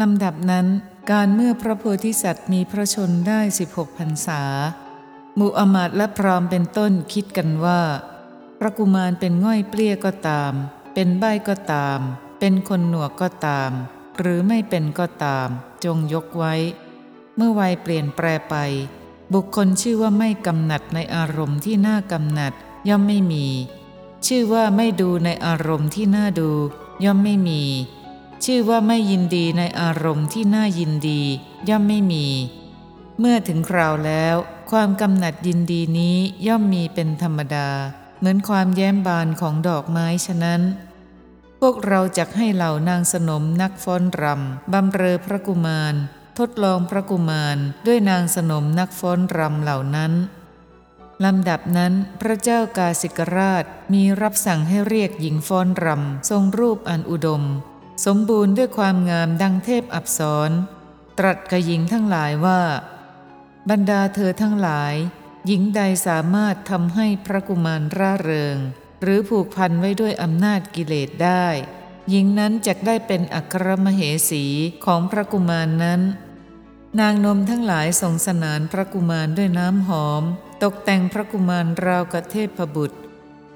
ลำดับนั้นการเมื่อพระโพธิสัตว์มีพระชนได้16พรรษามูอมาตและพรามเป็นต้นคิดกันว่า พระกุมารเป็นง่อยเปลี้ยก็ตาม เป็นใบก็ตาม เป็นคนหนวกก็ตาม หรือไม่เป็นก็ตาม จงยกไว้ เมื่อวัยเปลี่ยนแปรไป บุคคลชื่อว่าไม่กำหนัดในอารมณ์ที่น่ากำหนัดย่อมไม่มี ชื่อว่าไม่ดูในอารมณ์ที่น่าดู ย่อมไม่มี ชื่อว่าไม่ยินดีในอารมณ์ที่น่ายินดีย่อมไม่มี เมื่อถึงคราวแล้ว ความกำหนัดยินดีนี้ย่อมมีเป็นธรรมดา เหมือนความแย้มบานของดอกไม้ฉะนั้น พวกเราจะให้เหล่านางสนมนักฟ้อนรำบำเรอพระกุมาร ทดลองพระกุมารด้วยนางสนมนักฟ้อนรำเหล่านั้นลำดับนั้นพระเจ้ากาสิกราชมีรับสั่งให้เรียกหญิงฟ้อนรำทรงรูปอันอุดม สมบูรณ์ด้วยความงามดังเทพอับสรตรัสกับหญิงทั้งหลายว่า บรรดาเธอทั้งหลาย หญิงใดสามารถทำให้พระกุมารร่าเริง หรือผูกพันไว้ด้วยอำนาจกิเลสได้ หญิงนั้นจะได้เป็นอัครมเหสีของพระกุมารนั้น นางนมทั้งหลายส่งสนานพระกุมารด้วยน้ำหอม ตกแต่งพระกุมารราวกับเทพบุตร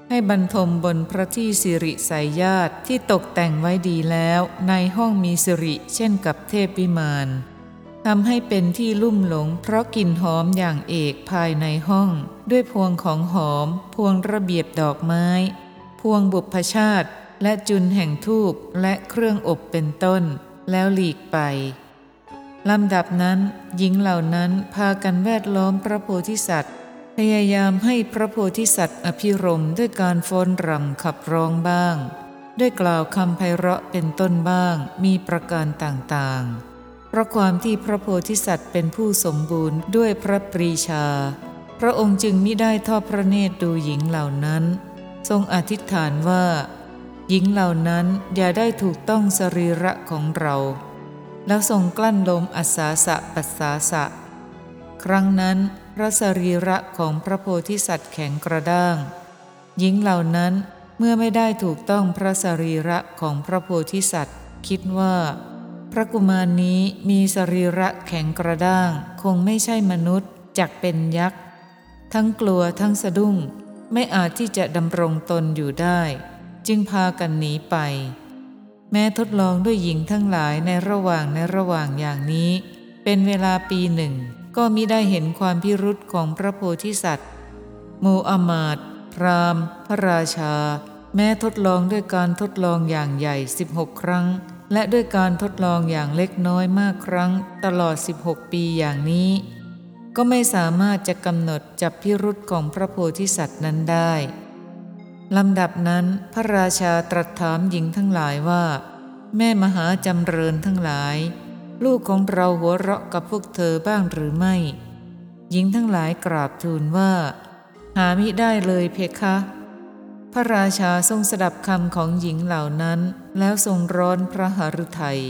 ให้บรรทมบนพระที่สิริสายญาติที่ตกแต่งไว้ดีแล้วในห้องมีสิริเช่นกับเทพวิมานทำให้เป็นที่ลุ่มหลงเพราะกลิ่นหอมอย่างเอกภายในห้อง ด้วยพวงของหอม พวงระเบียบดอกไม้ พวงบุพชาติ และจุนแห่งทูบและเครื่องอบเป็นต้น แล้วหลีกไปลำดับนั้น หญิงเหล่านั้นพากันแวดล้อมพระโพธิสัตว์ พยายามให้พระโพธิสัตว์อภิรมด้วยการฟ้อนรำขับร้องบ้าง ด้วยกล่าวคำไพเราะเป็นต้นบ้างมีประการต่างๆ เพราะความที่พระโพธิสัตว์เป็นผู้สมบูรณ์ด้วยพระปรีชา พระองค์จึงมิได้ทอดพระเนตรดูหญิงเหล่านั้น ทรงอธิษฐานว่า หญิงเหล่านั้นอย่าได้ถูกต้องสรีระของเรา แล้วทรงกลั้นลมอัศาสะปัสสาสะ ครั้งนั้น ระสรีระของพระโพธิสัตว์แข็งกระด้าง หญิงเหล่านั้นเมื่อไม่ได้ถูกต้องพระสรีระของพระโพธิสัตว์ คิดว่า พระกุมารนี้มีสรีระแข็งกระด้าง คงไม่ใช่มนุษย์จักเป็นยักษ์ ทั้งกลัวทั้งสะดุ้งไม่อาจที่จะดำรงตนอยู่ได้ จึงพากันหนีไป แม้ทดลองด้วยหญิงทั้งหลายในระหว่างในระหว่างอย่างนี้ เป็นเวลาปีหนึ่ง ก็มิได้เห็นความพิรุษของพระโพธิสัตว์มูอามาตพรามพระราชา แม้ทดลองด้วยการทดลองอย่างใหญ่ 16 ครั้ง และด้วยการทดลองอย่างเล็กน้อยมากครั้ง ตลอด 16 ปีอย่างนี้ ก็ไม่สามารถจะกำหนดจับพิรุษของพระโพธิสัตว์นั้นได้ลำดับนั้นพระราชาตรัสถามหญิงทั้งหลายว่า แม่มหาจำเริญทั้งหลาย ลูกของเราหัวเราะกับพวกเธอบ้างหรือไม่ หญิงทั้งหลายกราบทูลว่า หามิได้เลยเพคะ พระราชาทรงสดับคำของหญิงเหล่านั้น แล้วทรงร้อนพระหฤทัย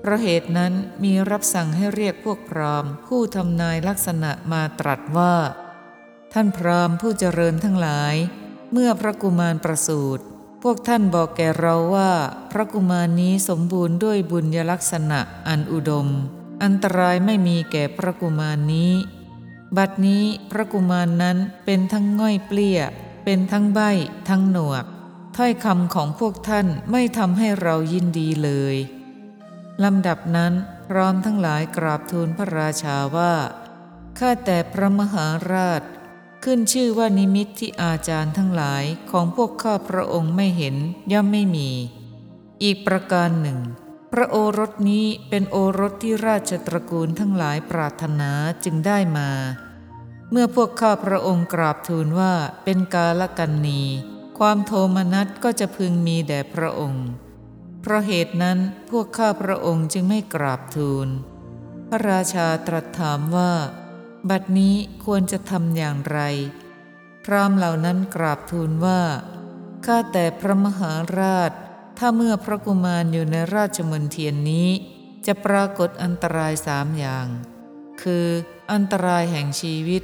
เพราะเหตุนั้นมีรับสั่งให้เรียกพวกพรามผู้ทำนายลักษณะมาตรัสว่า ท่านพรามผู้เจริญทั้งหลาย เมื่อพระกุมารประสูติ พวกท่านบอกแก่เราว่า พระกุมารนี้สมบูรณ์ด้วยบุญยลักษณะอันอุดม อันตรายไม่มีแก่พระกุมารนี้ บัดนี้พระกุมารนั้นเป็นทั้งง่อยเปลี้ย เป็นทั้งใบทั้งหนวก ถ้อยคำของพวกท่านไม่ทำให้เรายินดีเลยลำดับนั้นพร้อมทั้งหลายกราบทูลพระราชาว่าข้าแต่พระมหาราช ขึ้นชื่อว่านิมิตที่อาจารย์ทั้งหลายของพวกข้าพระองค์ไม่เห็นย่อมไม่มี อีกประการหนึ่ง พระโอรสนี้เป็นโอรสที่ราชตระกูลทั้งหลายปรารถนาจึงได้มา เมื่อพวกข้าพระองค์กราบทูลว่าเป็นกาลกันนีความโทมนัสก็จะพึงมีแด่พระองค์ เพราะเหตุนั้นพวกข้าพระองค์จึงไม่กราบทูล พระราชาตรัสถามว่า บัดนี้ควรจะทำอย่างไร พรามเหล่านั้นกราบทูลว่า ข้าแต่พระมหาราช ถ้าเมื่อพระกุมารอยู่ในราชมณฑียนนี้ จะปรากฏอันตรายสามอย่าง คืออันตรายแห่งชีวิต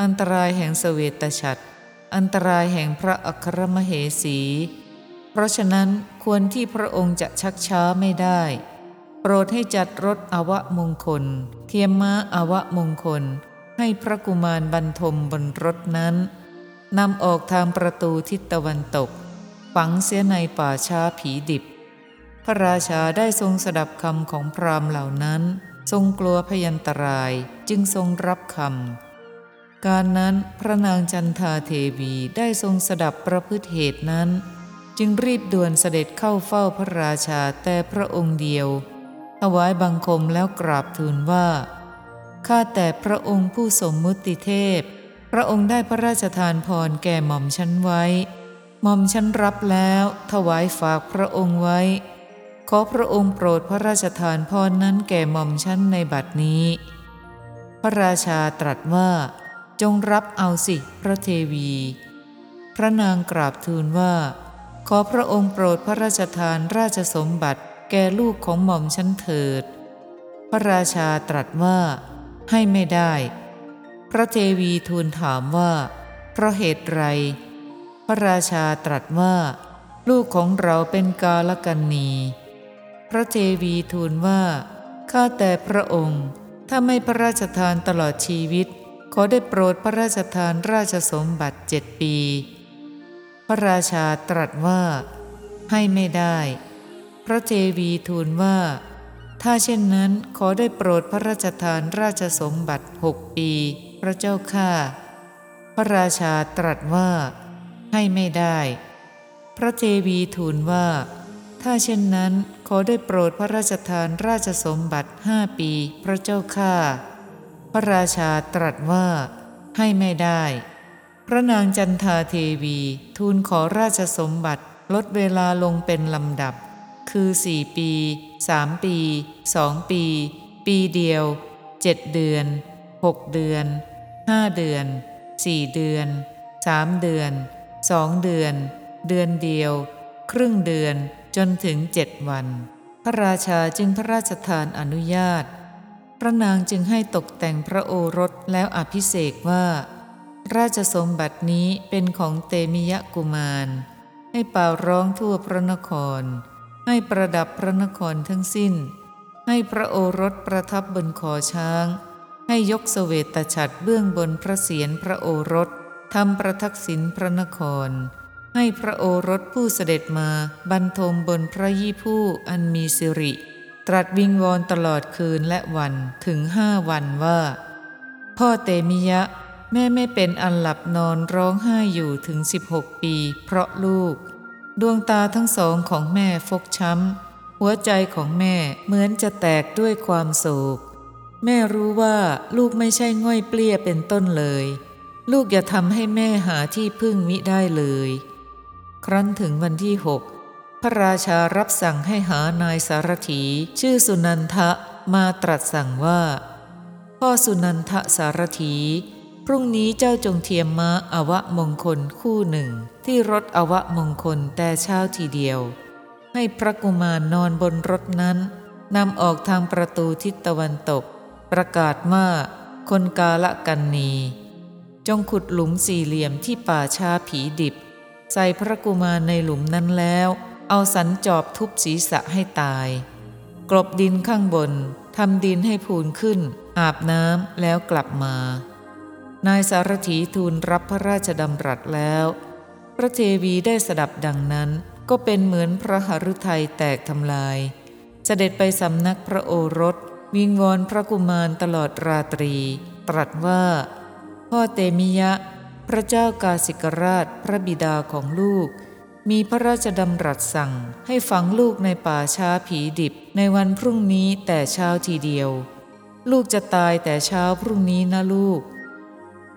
อันตรายแห่งเสวตฉัตรอันตรายแห่งพระอัครมเหสี เพราะฉะนั้นควรที่พระองค์จะชักช้าไม่ได้ โปรดให้จัดรถอวะมงคล เทียมม้าอวะมงคล ให้พระกุมารบรรทมบนรถนั้นนำออกทางประตูทิศตะวันตก ฝังเสียในป่าช้าผีดิบ พระราชาได้ทรงสดับคำของพราหมณ์เหล่านั้น ทรงกลัวพยันตรายจึงทรงรับคำการนั้นพระนางจันทาเทวีได้ทรงสดับประพฤติเหตุนั้น จึงรีบด่วนเสด็จเข้าเฝ้าพระราชาแต่พระองค์เดียว วายบังคมแล้วกราบทูลว่า ข้าแต่พระองค์ผู้สมมุติเทพ พระองค์ได้พระราชทานพรแก่หม่อมฉันไว้ หม่อมฉันรับแล้วถวายฝากพระองค์ไว้ ขอพระองค์โปรดพระราชทานพรนั้นแก่หม่อมฉันในบัดนี้ พระราชาตรัสว่า จงรับเอาสิพระเทวี พระนางกราบทูลว่า ขอพระองค์โปรดพระราชทานราชสมบัติ แก่ลูกของหม่อมฉันเถิด พระราชาตรัสว่า ให้ไม่ได้ พระเทวีทูลถามว่า เพราะเหตุไร พระราชาตรัสว่า ลูกของเราเป็นกาลกันนีพระเทวีทูลว่าข้าแต่พระองค์ ถ้าไม่พระราชทานตลอดชีวิต ขอได้โปรดพระราชทานราชสมบัติเจ็ดปี พระราชาตรัสว่า ให้ไม่ได้ พระเทวีทูลว่า ถ้าเช่นนั้นขอได้โปรดพระราชทานราชสมบัติหกปี พระเจ้าข้าพระราชาตรัสว่า ให้ไม่ได้ พระเทวีทูลว่า ถ้าเช่นนั้นขอได้โปรดพระราชทานราชสมบัติห้าปี พระเจ้าข้าพระราชาตรัสว่า ให้ไม่ได้ พระนางจันทาเทวีทูลขอราชสมบัติลดเวลาลงเป็นลำดับ คือสี่ปีสามปีสองปี ปีเดียวเจ็ดเดือนหกเดือนห้าเดือนสี่เดือนสามเดือนสองเดือน เดือนเดียว ครึ่งเดือนจนถึงเจ็ดวัน พระราชาจึงพระราชทานอนุญาต พระนางจึงให้ตกแต่งพระโอรสแล้วอภิเษกว่า ราชสมบัตินี้เป็นของเตมิยะกุมาร ให้เป่าร้องทั่วพระนคร ให้ประดับพระนครทั้งสิ้น ให้พระโอรสประทับบนคอช้าง ให้ยกเสวตฉัตรเบื้องบนพระเศียรพระโอรสทำประทักษิณพระนคร ให้พระโอรสผู้เสด็จมาบรรทมบนพระยี่ผู้อันมีสิริ ตรัสวิงวอนตลอดคืนและวันถึงห้าวันว่า พ่อเตมิยะ แม่ไม่เป็นอันหลับนอนร้องไห้อยู่ถึง 16 ปี เพราะลูก ดวงตาทั้งสองของแม่ฟกช้ำ หัวใจของแม่เหมือนจะแตกด้วยความโศก แม่รู้ว่าลูกไม่ใช่ง่อยเปลี้ยเป็นต้นเลย ลูกอย่าทำให้แม่หาที่พึ่งมิได้เลย ครั้นถึงวันที่หกพระราชารับสั่งให้หานายสารถีชื่อสุนันทะมาตรัสสั่งว่า พ่อสุนันทะสารถี พรุ่งนี้เจ้าจงเทียมม้าอวะมงคลคู่หนึ่ง ที่รถอวะมงคลแต่เช้าทีเดียว ให้พระกุมารนอนบนรถนั้นนำออกทางประตูทิศตะวันตก ประกาศว่าคนกาละกันนี จงขุดหลุมสี่เหลี่ยมที่ป่าชาผีดิบ ใส่พระกุมารในหลุมนั้นแล้ว เอาสันจอบทุบศีรษะให้ตาย กลบดินข้างบนทำดินให้พูนขึ้น อาบน้ำแล้วกลับมา นายสารถีทูลรับพระราชดำรัสแล้ว พระเทวีได้สดับดังนั้น ก็เป็นเหมือนพระหฤทัยแตกทำลาย เสด็จไปสำนักพระโอรส วิงวอนพระกุมารตลอดราตรี ตรัสว่า พ่อเตมิยะ พระเจ้ากาสิกราชพระบิดาของลูก มีพระราชดำรัสสั่งให้ฝังลูกในป่าช้าผีดิบในวันพรุ่งนี้แต่เช้าทีเดียว ลูกจะตายแต่เช้าพรุ่งนี้นะลูก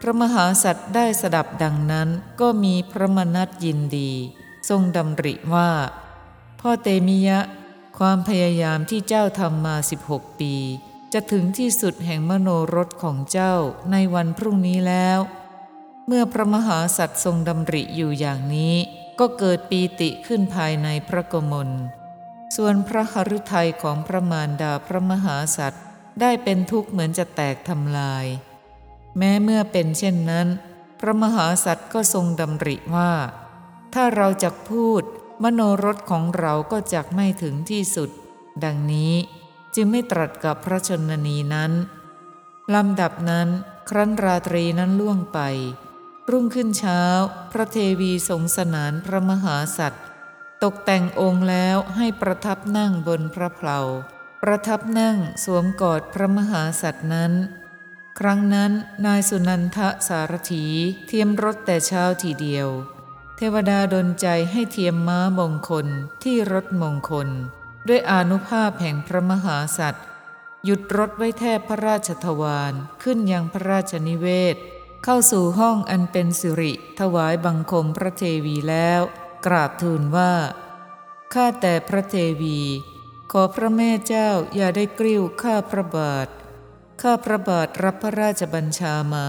พระมหาสัตว์ได้สดับดังนั้นก็มีพระมนัตยินดี ทรงดำริว่า พ่อเตมิยะ ความพยายามที่เจ้าทำมา 16 ปี จะถึงที่สุดแห่งมโนรสของเจ้าในวันพรุ่งนี้แล้ว เมื่อพระมหาสัตว์ทรงดำริอยู่อย่างนี้ ก็เกิดปีติขึ้นภายในพระกมลส่วนพระหฤทัยของพระมารดาพระมหาสัตว์ได้เป็นทุกข์เหมือนจะแตกทำลาย แม้เมื่อเป็นเช่นนั้น พระมหาสัตว์ก็ทรงดำริว่า ถ้าเราจะพูด มโนรสของเราก็จักไม่ถึงที่สุด ดังนี้จึงไม่ตรัสกับพระชนนีนั้นลำดับนั้นครั้นราตรีนั้นล่วงไป รุ่งขึ้นเช้า พระเทวีทรงสนานพระมหาสัตว์ ตกแต่งองค์แล้วให้ประทับนั่งบนพระเพลาประทับนั่งสวมกอดพระมหาสัตว์นั้น ครั้งนั้นนายสุนันทสารถีเทียมรถแต่เช้าทีเดียว เทวดาดลใจให้เทียมม้ามงคลที่รถมงคล ด้วยอนุภาพแห่งพระมหาสัตว์หยุดรถไว้แทบพระราชทวารขึ้นยังพระราชนิเวศ เข้าสู่ห้องอันเป็นสิริ ถวายบังคมพระเทวีแล้ว กราบทูลว่าข้าแต่พระเทวี ขอพระแม่เจ้าอย่าได้กริ้วข้าพระบาท ข้าพระบาทรับพระราชบัญชามา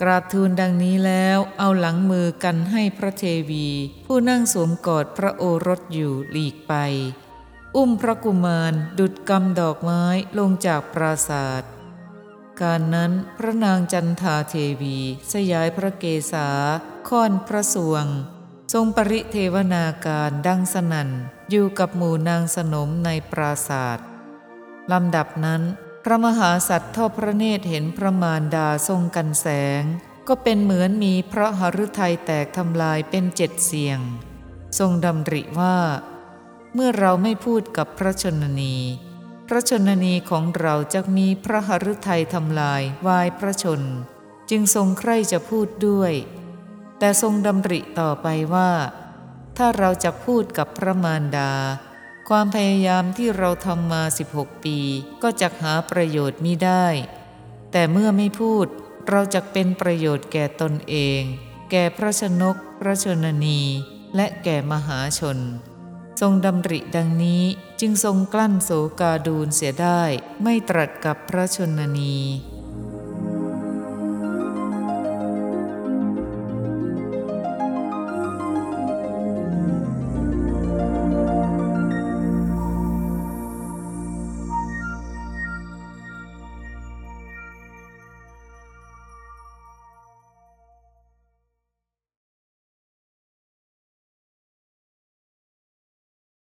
กราบทูลดังนี้แล้วเอาหลังมือกันให้พระเทวี ผู้นั่งสวมกอดพระโอรสอยู่หลีกไป อุ้มพระกุมารดุดกำดอกไม้ลงจากปราศาสตร์การนั้นพระนางจันทาเทวี สยายพระเกศาค่อนพระสวง ทรงปริเทวนาการดังสนั่นอยู่กับหมู่นางสนมในปราศาสตร์ลำดับนั้น ระมหาสัตว์ทอดพระเนตรเห็นพระมารดาทรงกันแสง ก็เป็นเหมือนมีพระหฤทัยแตกทำลายเป็นเจ็ดเสียง ทรงดำริว่า เมื่อเราไม่พูดกับพระชนนี พระชนนีของเราจะมีพระหฤทัยทำลายวายพระชน จึงทรงใคร่จะพูดด้วย แต่ทรงดำริต่อไปว่า ถ้าเราจะพูดกับพระมารดา ความพยายามที่เราทำมา 16 ปี ก็จะหาประโยชน์มิได้ แต่เมื่อไม่พูด เราจะเป็นประโยชน์แก่ตนเอง แก่พระชนก พระชนนี และแก่มหาชน ทรงดำริดังนี้จึงทรงกลั้นโศกาดูลเสียได้ ไม่ตรัสกับพระชนนี